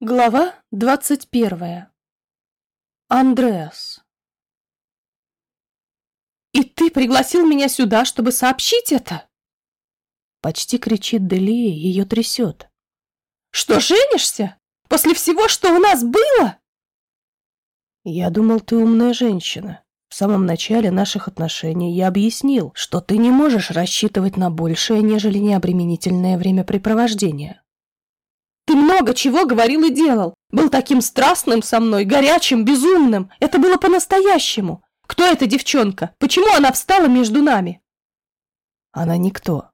Глава двадцать первая. Андреас. «И ты пригласил меня сюда, чтобы сообщить это?» Почти кричит Делия, ее трясет. «Что, женишься? После всего, что у нас было?» «Я думал, ты умная женщина. В самом начале наших отношений я объяснил, что ты не можешь рассчитывать на большее, нежели необременительное времяпрепровождение. Ты много чего говорил и делал. Был таким страстным со мной, горячим, безумным. Это было по-настоящему. Кто эта девчонка? Почему она встала между нами? Она никто.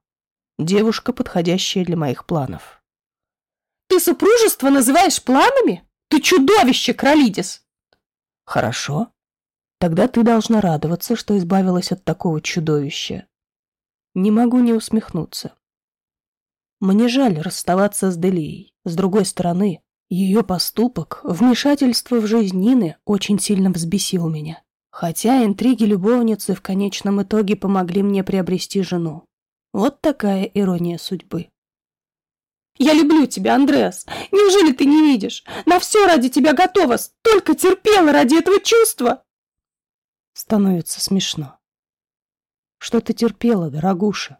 Девушка, подходящая для моих планов. Ты супружество называешь планами? Ты чудовище, Кролидис! Хорошо. Тогда ты должна радоваться, что избавилась от такого чудовища. Не могу не усмехнуться. Мне жаль расставаться с Делией. С другой стороны, ее поступок, вмешательство в жизнь Нины очень сильно взбесил меня. Хотя интриги любовницы в конечном итоге помогли мне приобрести жену. Вот такая ирония судьбы. «Я люблю тебя, Андреас. Неужели ты не видишь? На все ради тебя готова, столько терпела ради этого чувства!» Становится смешно. Что ты терпела, дорогуша?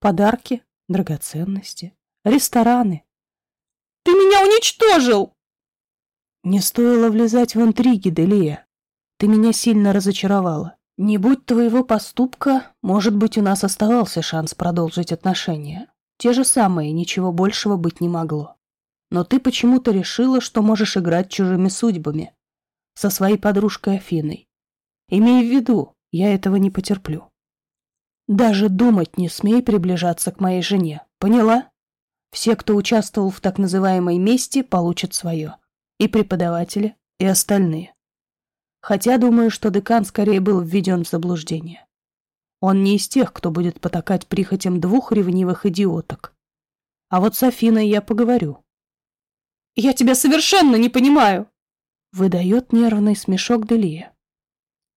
Подарки, драгоценности, рестораны, ты меня уничтожил!» «Не стоило влезать в интриги, Делия. Ты меня сильно разочаровала. Не будь твоего поступка, может быть, у нас оставался шанс продолжить отношения. Те же самые, ничего большего быть не могло. Но ты почему-то решила, что можешь играть чужими судьбами. Со своей подружкой Афиной. Имей в виду, я этого не потерплю. Даже думать не смей приближаться к моей жене. Поняла? Все, кто участвовал в так называемой мести, получат свое. И преподаватели, и остальные. Хотя думаю, что декан скорее был введен в заблуждение. Он не из тех, кто будет потакать прихотям двух ревнивых идиоток. А вот с Афиной я поговорю. «Я тебя совершенно не понимаю!» Выдает нервный смешок Делия.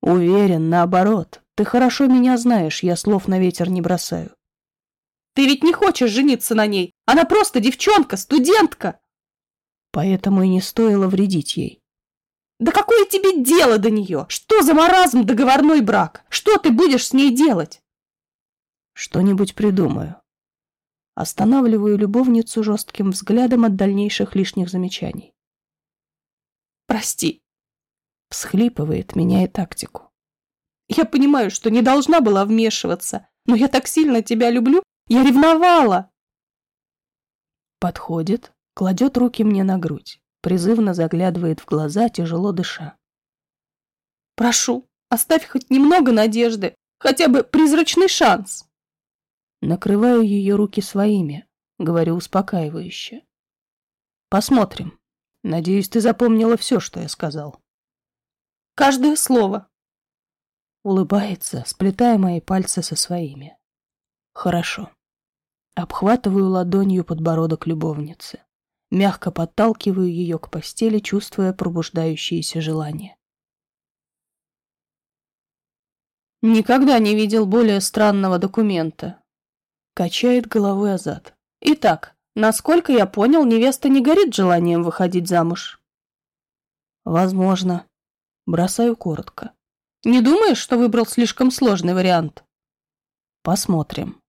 Уверен, наоборот. Ты хорошо меня знаешь, я слов на ветер не бросаю. Ты ведь не хочешь жениться на ней. Она просто девчонка, студентка. Поэтому и не стоило вредить ей. Да какое тебе дело до нее? Что за маразм договорной брак? Что ты будешь с ней делать? Что-нибудь придумаю. Останавливаю любовницу жестким взглядом от дальнейших лишних замечаний. Прости. Всхлипывает, меняя тактику. Я понимаю, что не должна была вмешиваться, но я так сильно тебя люблю, я ревновала!» Подходит, кладет руки мне на грудь, призывно заглядывает в глаза, тяжело дыша. «Прошу, оставь хоть немного надежды, хотя бы призрачный шанс!» Накрываю ее руки своими, говорю успокаивающе. «Посмотрим. Надеюсь, ты запомнила все, что я сказал». «Каждое слово!» Улыбается, сплетая мои пальцы со своими. «Хорошо. Обхватываю ладонью подбородок любовницы. Мягко подталкиваю ее к постели, чувствуя пробуждающееся желание. Никогда не видел более странного документа. Качает головой Азат. Итак, насколько я понял, невеста не горит желанием выходить замуж. Возможно. Бросаю коротко. Не думаешь, что выбрал слишком сложный вариант? Посмотрим.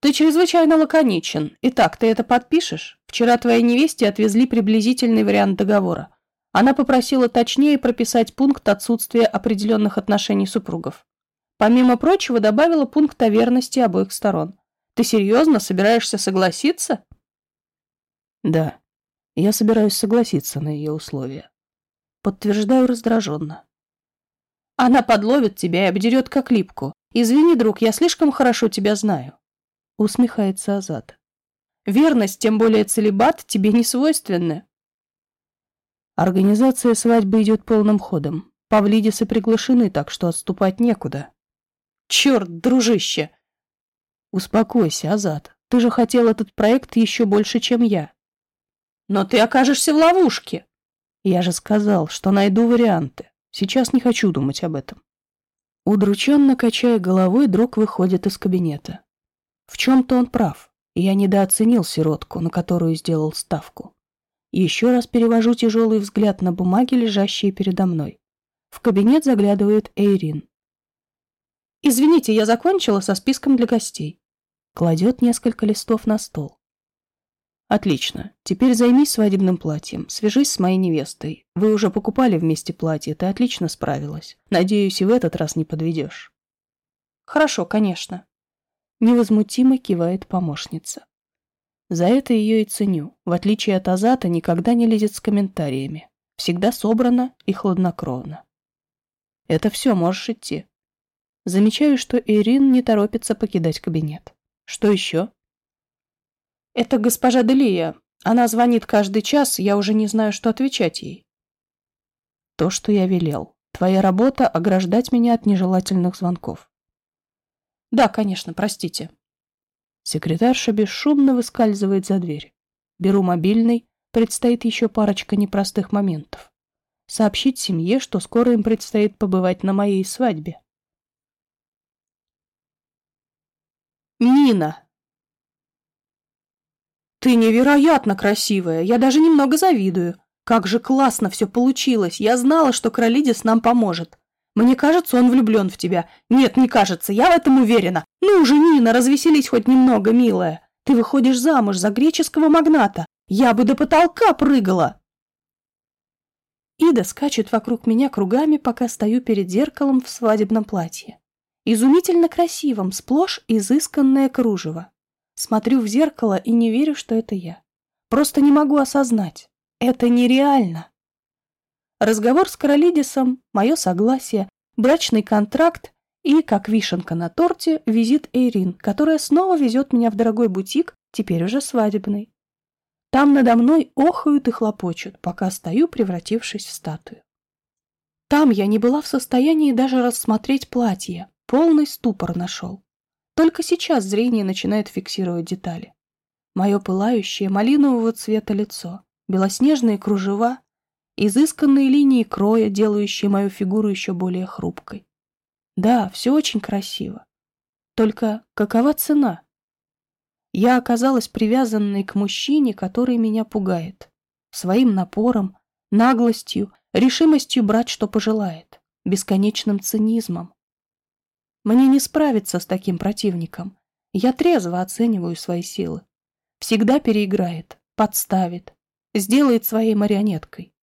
Ты чрезвычайно лаконичен. Итак, ты это подпишешь? Вчера твоей невесте отвезли приблизительный вариант договора. Она попросила точнее прописать пункт отсутствия определенных отношений супругов. Помимо прочего, добавила пункт о верности обоих сторон. Ты серьезно собираешься согласиться? Да, я собираюсь согласиться на ее условия. Подтверждаю раздраженно. Она подловит тебя и обдерет как липку. Извини, друг, я слишком хорошо тебя знаю усмехается Азат. Верность, тем более целебат, тебе не свойственны. Организация свадьбы идет полным ходом. Павлидисы приглашены, так что отступать некуда. Черт, дружище! Успокойся, Азат. Ты же хотел этот проект еще больше, чем я. Но ты окажешься в ловушке. Я же сказал, что найду варианты. Сейчас не хочу думать об этом. Удрученно качая головой, друг выходит из кабинета. В чем-то он прав, я недооценил сиротку, на которую сделал ставку. Еще раз перевожу тяжелый взгляд на бумаги, лежащие передо мной. В кабинет заглядывает Эйрин. «Извините, я закончила со списком для гостей». Кладет несколько листов на стол. «Отлично. Теперь займись свадебным платьем. Свяжись с моей невестой. Вы уже покупали вместе платье, ты отлично справилась. Надеюсь, и в этот раз не подведешь». «Хорошо, конечно». Невозмутимо кивает помощница. За это ее и ценю. В отличие от Азата, никогда не лезет с комментариями. Всегда собрано и хладнокровно. Это все, можешь идти. Замечаю, что Ирин не торопится покидать кабинет. Что еще? Это госпожа Делия. Она звонит каждый час, я уже не знаю, что отвечать ей. То, что я велел. Твоя работа — ограждать меня от нежелательных звонков. Да, конечно, простите. Секретарша бесшумно выскальзывает за дверь. Беру мобильный, предстоит еще парочка непростых моментов. Сообщить семье, что скоро им предстоит побывать на моей свадьбе. Нина! Ты невероятно красивая, я даже немного завидую. Как же классно все получилось, я знала, что Кролидис нам поможет. Мне кажется, он влюблен в тебя. Нет, не кажется, я в этом уверена. Ну уже, Нина, развеселись хоть немного, милая. Ты выходишь замуж за греческого магната. Я бы до потолка прыгала. Ида скачет вокруг меня кругами, пока стою перед зеркалом в свадебном платье. Изумительно красивом, сплошь изысканное кружево. Смотрю в зеркало и не верю, что это я. Просто не могу осознать. Это нереально. Разговор с Каролидисом, мое согласие, брачный контракт и, как вишенка на торте, визит Эйрин, которая снова везет меня в дорогой бутик, теперь уже свадебный. Там надо мной охают и хлопочут, пока стою, превратившись в статую. Там я не была в состоянии даже рассмотреть платье, полный ступор нашел. Только сейчас зрение начинает фиксировать детали. Мое пылающее малинового цвета лицо, белоснежные кружева, изысканные линии кроя, делающие мою фигуру еще более хрупкой. Да, все очень красиво. Только какова цена? Я оказалась привязанной к мужчине, который меня пугает. Своим напором, наглостью, решимостью брать, что пожелает, бесконечным цинизмом. Мне не справиться с таким противником. Я трезво оцениваю свои силы. Всегда переиграет, подставит, сделает своей марионеткой.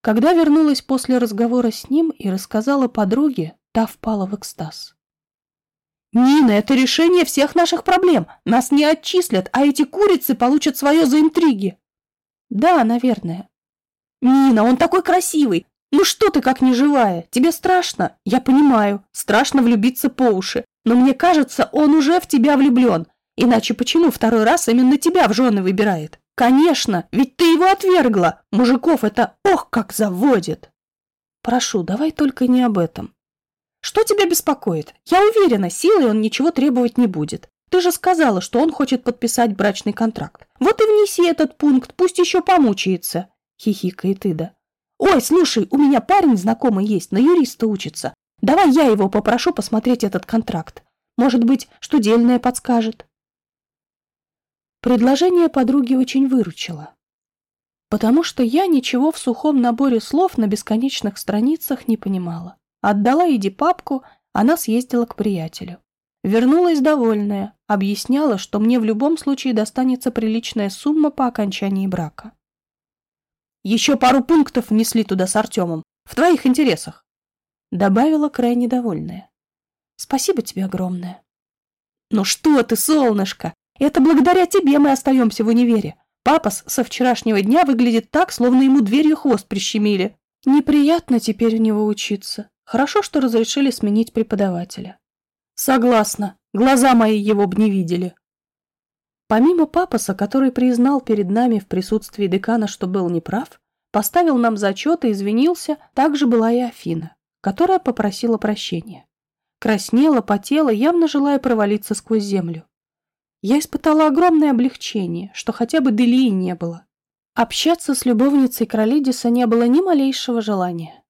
Когда вернулась после разговора с ним и рассказала подруге, та впала в экстаз. «Нина, это решение всех наших проблем. Нас не отчислят, а эти курицы получат свое за интриги». «Да, наверное». «Нина, он такой красивый. Ну что ты как неживая? Тебе страшно? Я понимаю. Страшно влюбиться по уши. Но мне кажется, он уже в тебя влюблен. Иначе почему второй раз именно тебя в жены выбирает?» Конечно, ведь ты его отвергла. Мужиков это ох как заводит. Прошу, давай только не об этом. Что тебя беспокоит? Я уверена, силой он ничего требовать не будет. Ты же сказала, что он хочет подписать брачный контракт. Вот и внеси этот пункт, пусть еще помучается. Хихикает Ида. Ой, слушай, у меня парень знакомый есть, на юриста учится. Давай я его попрошу посмотреть этот контракт. Может быть, что дельное подскажет. Предложение подруги очень выручило. Потому что я ничего в сухом наборе слов на бесконечных страницах не понимала. Отдала Иди папку, она съездила к приятелю. Вернулась довольная, объясняла, что мне в любом случае достанется приличная сумма по окончании брака. «Еще пару пунктов внесли туда с Артемом. В твоих интересах», — добавила крайне довольная. «Спасибо тебе огромное». «Ну что ты, солнышко!» Это благодаря тебе мы остаемся в универе. Папа со вчерашнего дня выглядит так, словно ему дверью хвост прищемили. Неприятно теперь у него учиться. Хорошо, что разрешили сменить преподавателя. Согласна. Глаза мои его б не видели. Помимо папаса, который признал перед нами в присутствии декана, что был неправ, поставил нам зачет и извинился, также была и Афина, которая попросила прощения. Краснела, потела, явно желая провалиться сквозь землю. Я испытала огромное облегчение, что хотя бы Делии не было. Общаться с любовницей Кролидиса не было ни малейшего желания.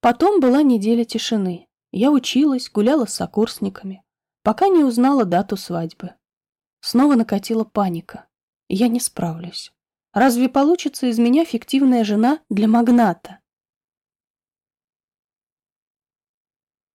Потом была неделя тишины. Я училась, гуляла с сокурсниками, пока не узнала дату свадьбы. Снова накатила паника. Я не справлюсь. Разве получится из меня фиктивная жена для магната?